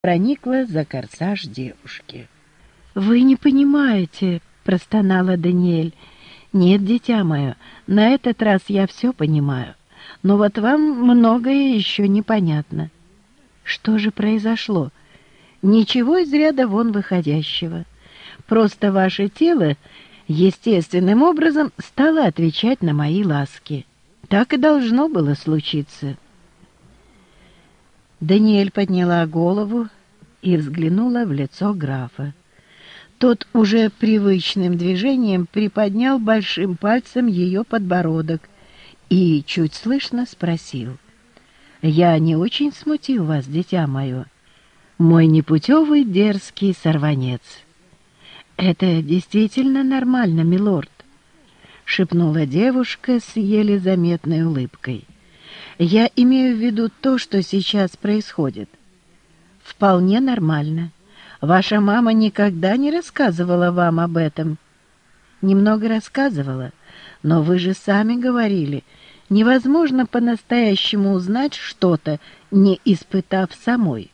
проникла за корсаж девушки. «Вы не понимаете», — простонала Даниэль. «Нет, дитя мое, на этот раз я все понимаю, но вот вам многое еще непонятно». «Что же произошло?» «Ничего из ряда вон выходящего. Просто ваше тело естественным образом стало отвечать на мои ласки. Так и должно было случиться». Даниэль подняла голову и взглянула в лицо графа. Тот уже привычным движением приподнял большим пальцем ее подбородок и чуть слышно спросил. «Я не очень смутил вас, дитя мое, мой непутевый дерзкий сорванец». «Это действительно нормально, милорд», — шепнула девушка с еле заметной улыбкой. Я имею в виду то, что сейчас происходит. Вполне нормально. Ваша мама никогда не рассказывала вам об этом. Немного рассказывала, но вы же сами говорили, невозможно по-настоящему узнать что-то, не испытав самой.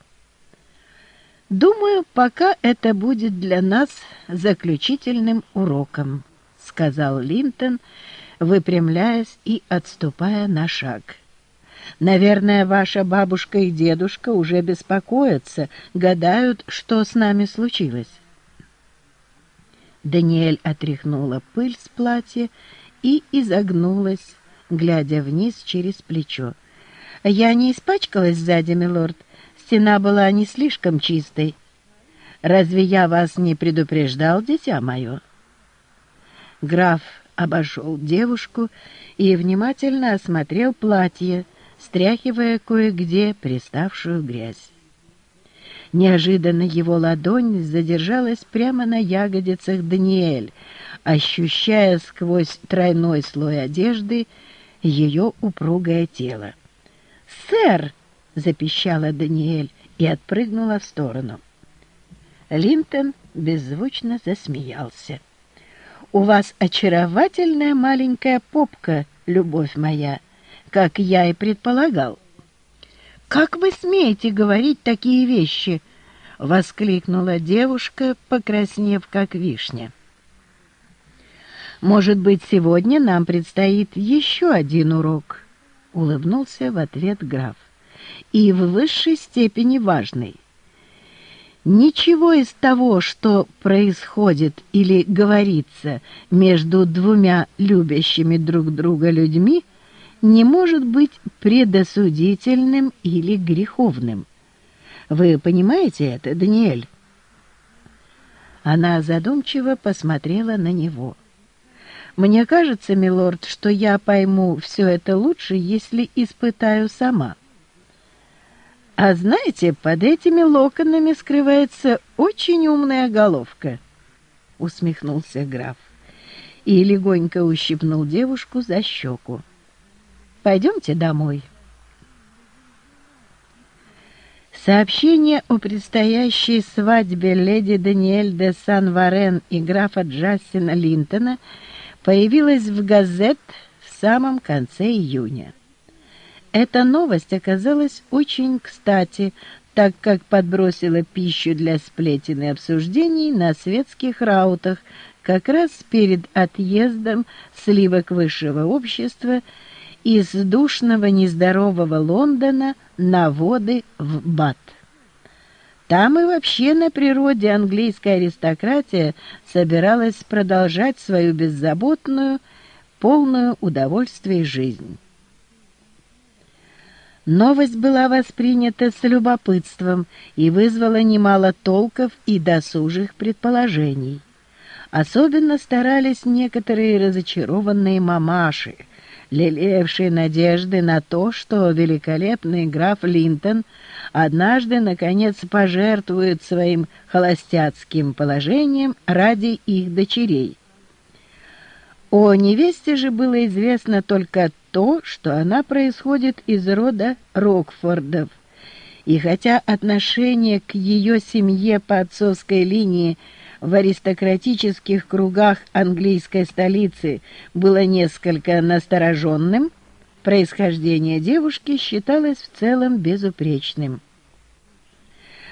«Думаю, пока это будет для нас заключительным уроком», — сказал Линтон, выпрямляясь и отступая на шаг. Наверное, ваша бабушка и дедушка уже беспокоятся, гадают, что с нами случилось. Даниэль отряхнула пыль с платья и изогнулась, глядя вниз через плечо. «Я не испачкалась сзади, милорд. Стена была не слишком чистой. Разве я вас не предупреждал, дитя мое?» Граф обошел девушку и внимательно осмотрел платье, стряхивая кое-где приставшую грязь. Неожиданно его ладонь задержалась прямо на ягодицах Даниэль, ощущая сквозь тройной слой одежды ее упругое тело. «Сэр!» — запищала Даниэль и отпрыгнула в сторону. Линтон беззвучно засмеялся. «У вас очаровательная маленькая попка, любовь моя!» Как я и предполагал. «Как вы смеете говорить такие вещи?» — воскликнула девушка, покраснев как вишня. «Может быть, сегодня нам предстоит еще один урок?» — улыбнулся в ответ граф. «И в высшей степени важный. Ничего из того, что происходит или говорится между двумя любящими друг друга людьми — не может быть предосудительным или греховным. Вы понимаете это, Даниэль? Она задумчиво посмотрела на него. «Мне кажется, милорд, что я пойму все это лучше, если испытаю сама». «А знаете, под этими локонами скрывается очень умная головка», — усмехнулся граф и легонько ущипнул девушку за щеку. Пойдемте домой. Сообщение о предстоящей свадьбе леди Даниэль де Сан-Варен и графа Джастина Линтона появилась в газет в самом конце июня. Эта новость оказалась очень кстати, так как подбросила пищу для сплетен и обсуждений на светских раутах как раз перед отъездом сливок высшего общества из душного нездорового Лондона на воды в Бат. Там и вообще на природе английская аристократия собиралась продолжать свою беззаботную, полную удовольствий жизнь. Новость была воспринята с любопытством и вызвала немало толков и досужих предположений. Особенно старались некоторые разочарованные мамаши – лелеявший надежды на то, что великолепный граф Линтон однажды, наконец, пожертвует своим холостяцким положением ради их дочерей. О невесте же было известно только то, что она происходит из рода Рокфордов, и хотя отношение к ее семье по отцовской линии – в аристократических кругах английской столицы было несколько настороженным, происхождение девушки считалось в целом безупречным.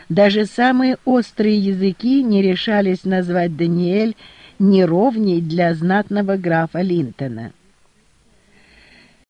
Даже самые острые языки не решались назвать Даниэль неровней для знатного графа Линтона.